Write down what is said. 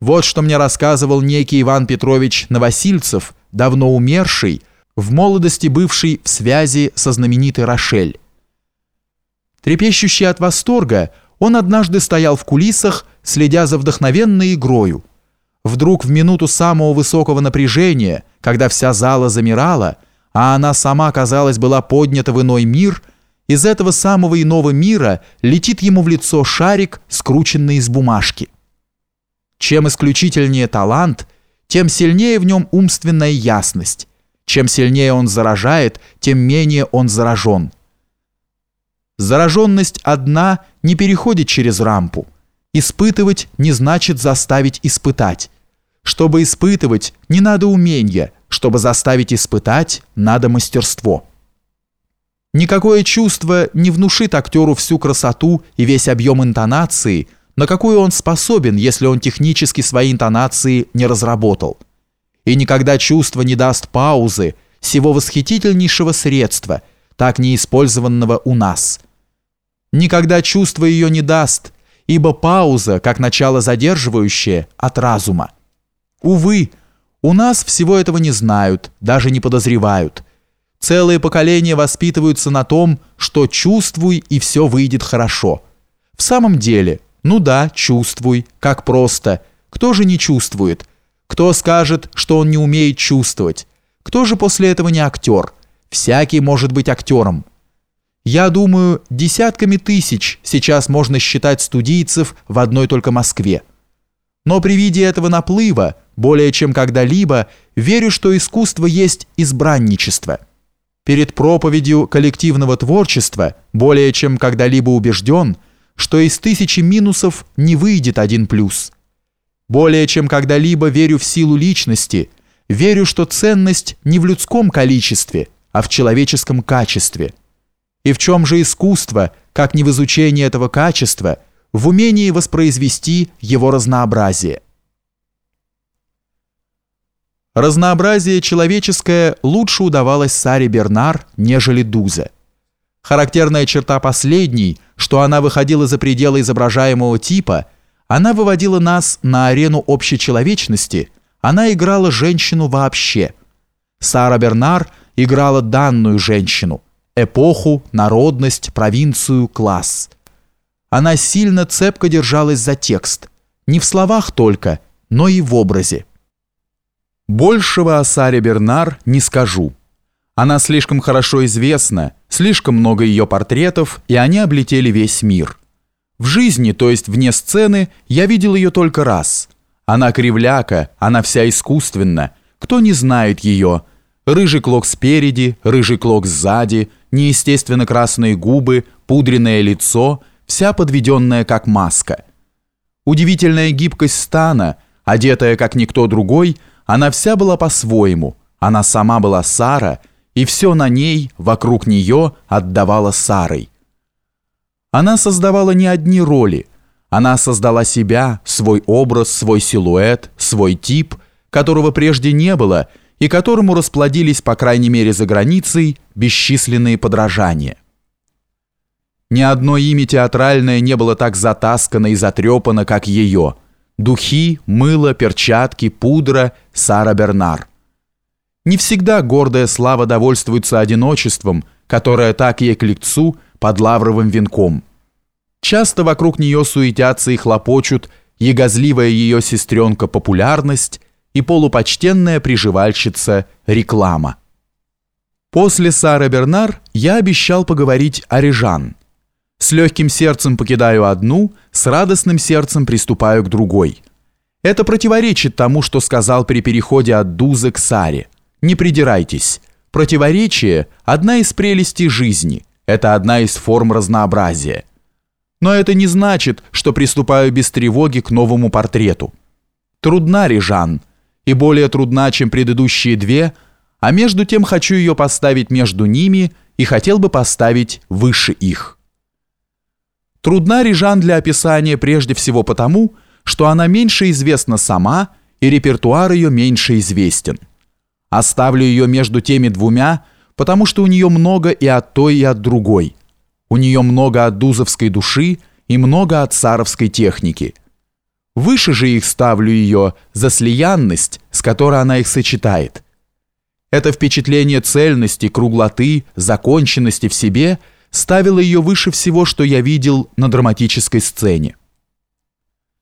Вот что мне рассказывал некий Иван Петрович Новосильцев, давно умерший, в молодости бывший в связи со знаменитой Рошель. Трепещущий от восторга, он однажды стоял в кулисах, следя за вдохновенной игрою. Вдруг в минуту самого высокого напряжения, когда вся зала замирала, а она сама, казалось, была поднята в иной мир, из этого самого иного мира летит ему в лицо шарик, скрученный из бумажки. Чем исключительнее талант, тем сильнее в нем умственная ясность. Чем сильнее он заражает, тем менее он заражен. Зараженность одна не переходит через рампу. Испытывать не значит заставить испытать. Чтобы испытывать, не надо умения, чтобы заставить испытать, надо мастерство. Никакое чувство не внушит актеру всю красоту и весь объем интонации, на какую он способен, если он технически свои интонации не разработал. И никогда чувство не даст паузы, всего восхитительнейшего средства, так неиспользованного у нас. Никогда чувство ее не даст, ибо пауза, как начало задерживающее, от разума. Увы, у нас всего этого не знают, даже не подозревают. Целые поколения воспитываются на том, что чувствуй и все выйдет хорошо. В самом деле – ну да, чувствуй, как просто. Кто же не чувствует? Кто скажет, что он не умеет чувствовать? Кто же после этого не актер? Всякий может быть актером. Я думаю, десятками тысяч сейчас можно считать студийцев в одной только Москве. Но при виде этого наплыва, более чем когда-либо, верю, что искусство есть избранничество. Перед проповедью коллективного творчества, более чем когда-либо убежден – что из тысячи минусов не выйдет один плюс. Более чем когда-либо верю в силу личности, верю, что ценность не в людском количестве, а в человеческом качестве. И в чем же искусство, как не в изучении этого качества, в умении воспроизвести его разнообразие. Разнообразие человеческое лучше удавалось Саре Бернар, нежели Дузе. Характерная черта последней, что она выходила за пределы изображаемого типа, она выводила нас на арену общечеловечности, она играла женщину вообще. Сара Бернар играла данную женщину, эпоху, народность, провинцию, класс. Она сильно цепко держалась за текст, не в словах только, но и в образе. Большего о Саре Бернар не скажу. Она слишком хорошо известна, слишком много ее портретов, и они облетели весь мир. В жизни, то есть вне сцены, я видел ее только раз. Она кривляка, она вся искусственна. Кто не знает ее? Рыжий клок спереди, рыжий клок сзади, неестественно красные губы, пудренное лицо, вся подведенная как маска. Удивительная гибкость стана, одетая как никто другой, она вся была по-своему. Она сама была Сара – и все на ней, вокруг нее отдавала Сарой. Она создавала не одни роли, она создала себя, свой образ, свой силуэт, свой тип, которого прежде не было и которому расплодились, по крайней мере за границей, бесчисленные подражания. Ни одно имя театральное не было так затаскано и затрепано, как ее. Духи, мыло, перчатки, пудра, Сара Бернар. Не всегда гордая слава довольствуется одиночеством, которое так ей к лицу под лавровым венком. Часто вокруг нее суетятся и хлопочут ягозливая ее сестренка популярность и полупочтенная приживальщица реклама. После Сары Бернар я обещал поговорить о Режан. С легким сердцем покидаю одну, с радостным сердцем приступаю к другой. Это противоречит тому, что сказал при переходе от Дузы к Саре. Не придирайтесь. Противоречие – одна из прелестей жизни. Это одна из форм разнообразия. Но это не значит, что приступаю без тревоги к новому портрету. Трудна Режан, и более трудна, чем предыдущие две, а между тем хочу ее поставить между ними и хотел бы поставить выше их. Трудна Режан для описания прежде всего потому, что она меньше известна сама, и репертуар ее меньше известен. Оставлю ее между теми двумя, потому что у нее много и от той, и от другой. У нее много от дузовской души и много от царовской техники. Выше же их ставлю ее за слиянность, с которой она их сочетает. Это впечатление цельности, круглоты, законченности в себе ставило ее выше всего, что я видел на драматической сцене.